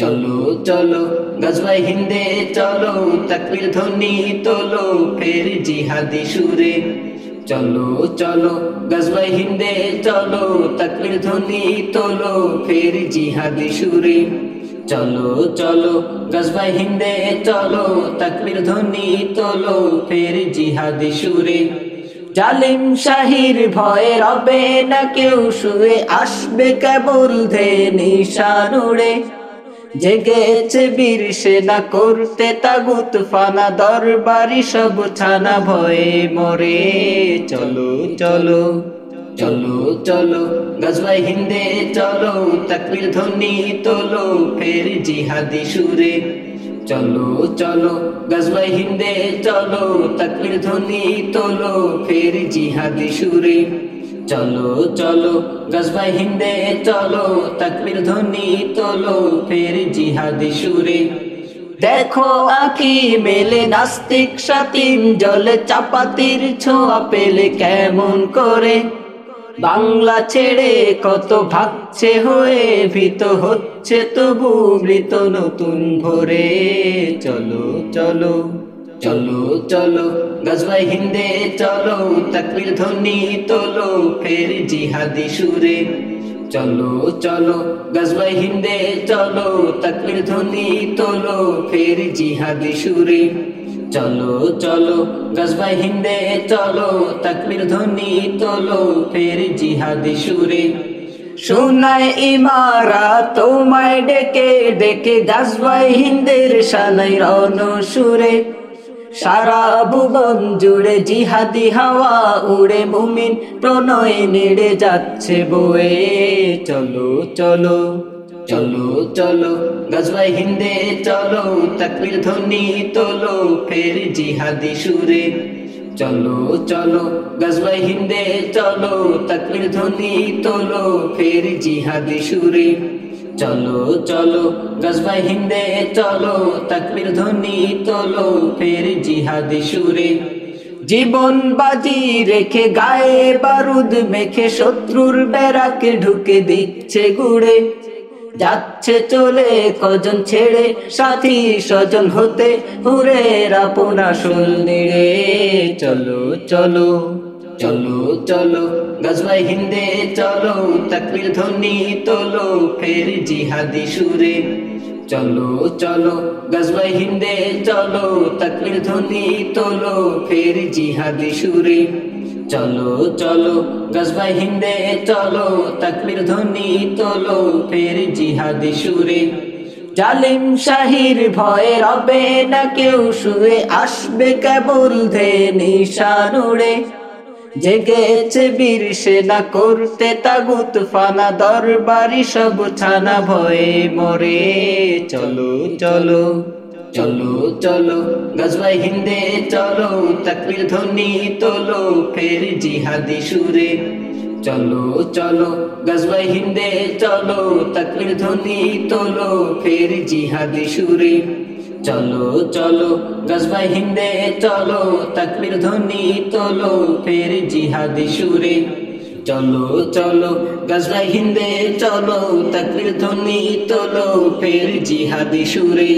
চলো চলো গজবাই হিন্দে চলো, তকবীর ধ্বনি তোলো, ফের জিহাদি সুরে। চলো চলো গজবাই হিন্দে চলো, তকবীর ধ্বনি তোলো, ফের জিহাদি সুরে। চলো চলো গজবাই হিন্দে চলো, তকবীর ধ্বনি তোলো, ফের জিহাদি সুরে। জালিম শাহির ভয়ে রবে না কেউ, শুয়ে আসবে কেবল ধে নিশান উড়ে জেগেছে বীর সেনা করতে তাগুত ফানা, দরবারি সব ছানা ভয়ে মরে। চলো চলো চলো চলো গজবাই হিন্দে চলো, তকবীর ধ্বনি তোলো, ফের জিহাদি সুরে। চলো চলো গজবাই হিন্দে চলো, তকবীর ধ্বনি তোলো, ফের জিহাদি সুরে। চলো চলো, গজবাই হিন্দে, চলো, তকবীর ধ্বনি তোলো, ফের জিহাদি সুরে। দেখো আখি মেলে নাস্তিক সাতিম জলে চাপাতির ছোঁয়া পেলে কেমন করে? বাংলা ছেড়ে কত ভাগছে হয়ে, ভীত হচ্ছে তবু মৃত নতুন ভোরে। চলো চলো। চলো চলো গজবাই হিন্দে চলো, তকবীর ধ্বনি তোলো, ফের জিহাদি সুরে। চলো চলো গজবাই হিন্দে চলো, তকবীর ধ্বনি তোলো, ফের জিহাদি সুরে। চলো চলো গজবাই হিন্দে চলো, তকবীর ধ্বনি তোলো, ফের জিহাদি সুরে। শোনায় ইমারা তোমায় ডেকে ডেকে গজবাই হিন্দের শালাই রন সুরে। সারা ভুবন জুড়ে জিহাদি হাওয়া, উড়ে মুমিন প্রণয় নেড়ে যাচ্ছে বয়ে। চলো চলো চলো চলো গজবাই হিন্দে চলো, তকবীর ধ্বনি তোলো, ফের জিহাদি সুরে। চলো চলো গজবাই হিন্দে চলো, তকবীর ধ্বনি তোলো, ফের জিহাদি সুরে। চলো চলো, গজবাই হিন্দে, চলো, তকবীর ধ্বনি তোলো, ফের জিহাদি সুরে। জীবন বাজি রেখে গায়ে বারুদ মেখে শত্রুর বেড়াকে ঢুকে দিচ্ছে গুড়ে। যাচ্ছে চলে কজন ছেড়ে, সাথী স্বজন হতে, হুরের আপন আসল নিড়ে। চলো চলো। চলো চলো গজবাই হিন্দে চলো, তকবীর ধ্বনি তোলো, ফের জিহাদি সুরে। চলো চলো গজবাই হিন্দে চলো, তকবীর ধ্বনি তোলো, ফের জিহাদি সুরে। চলো চলো গজবাই হিন্দে চলো, তকবীর ধ্বনি তোলো, ফের জিহাদি সুরে। জালিম শাহির ভয়ে রবে না কেউ, শুয়ে আসবে কেবল ধে নিশান উড়ে জেগেছে বীর সেনা করতে তাগুত ফানা, দরবারি সব ছানা ভয়ে মরে। চলো চলো চলো চলো গজবাই হিন্দে চলো, তকবীর ধ্বনি তোলো, ফের জিহাদি সুরে। চলো চলো গজবাই হিন্দে চলো, তকবীর ধ্বনি তোলো, ফের জিহাদি সুরে। চলো চলো, গজবাই হিন্দে, চলো, তকবির ধ্বনি তোলো, ফের জিহাদি সুরে। চলো চলো, গজবাই হিন্দে, চলো, তকবির ধ্বনি তোলো, ফের জিহাদি সুরে।